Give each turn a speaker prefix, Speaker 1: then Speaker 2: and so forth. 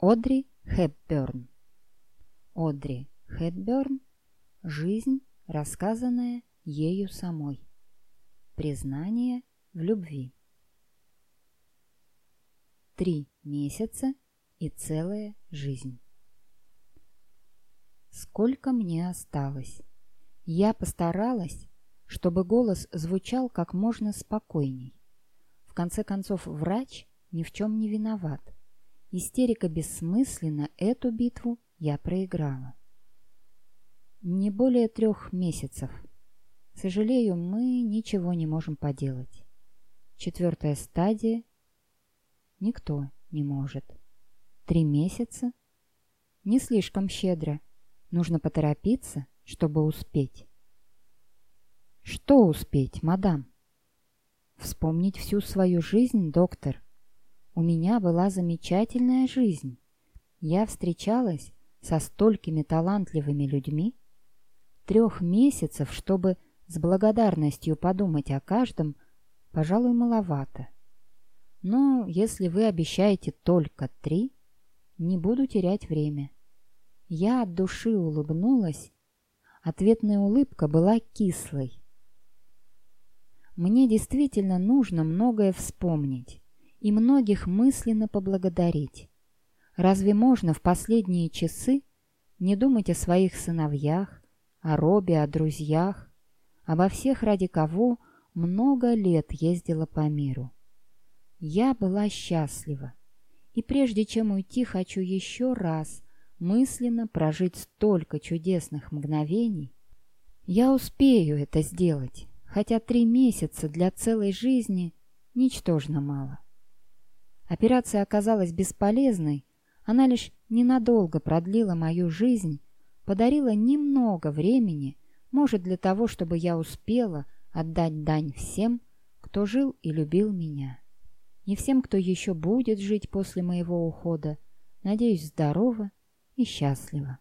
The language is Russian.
Speaker 1: Одри Хепберн. Одри Хепберн. Жизнь, рассказанная ею самой. Признание в любви. Три месяца и целая жизнь. Сколько мне осталось? Я постаралась, чтобы голос звучал как можно спокойней. В конце концов, врач ни в чем не виноват. Истерика бессмысленна, эту битву я проиграла. Не более трех месяцев. Сожалею, мы ничего не можем поделать. Четвертая стадия. Никто не может. Три месяца? Не слишком щедро. Нужно поторопиться, чтобы успеть. Что успеть, мадам? Вспомнить всю свою жизнь, доктор. У меня была замечательная жизнь. Я встречалась со столькими талантливыми людьми. Трех месяцев, чтобы с благодарностью подумать о каждом, пожалуй, маловато. Но если вы обещаете только три, не буду терять время. Я от души улыбнулась. Ответная улыбка была кислой. Мне действительно нужно многое вспомнить и многих мысленно поблагодарить. Разве можно в последние часы не думать о своих сыновьях, о Робе, о друзьях, обо всех, ради кого много лет ездила по миру? Я была счастлива, и прежде чем уйти, хочу еще раз мысленно прожить столько чудесных мгновений. Я успею это сделать, хотя три месяца для целой жизни ничтожно мало. Операция оказалась бесполезной, она лишь ненадолго продлила мою жизнь, подарила немного времени, может, для того, чтобы я успела отдать дань всем, кто жил и любил меня. И всем, кто еще будет жить после моего ухода, надеюсь, здорово и счастлива.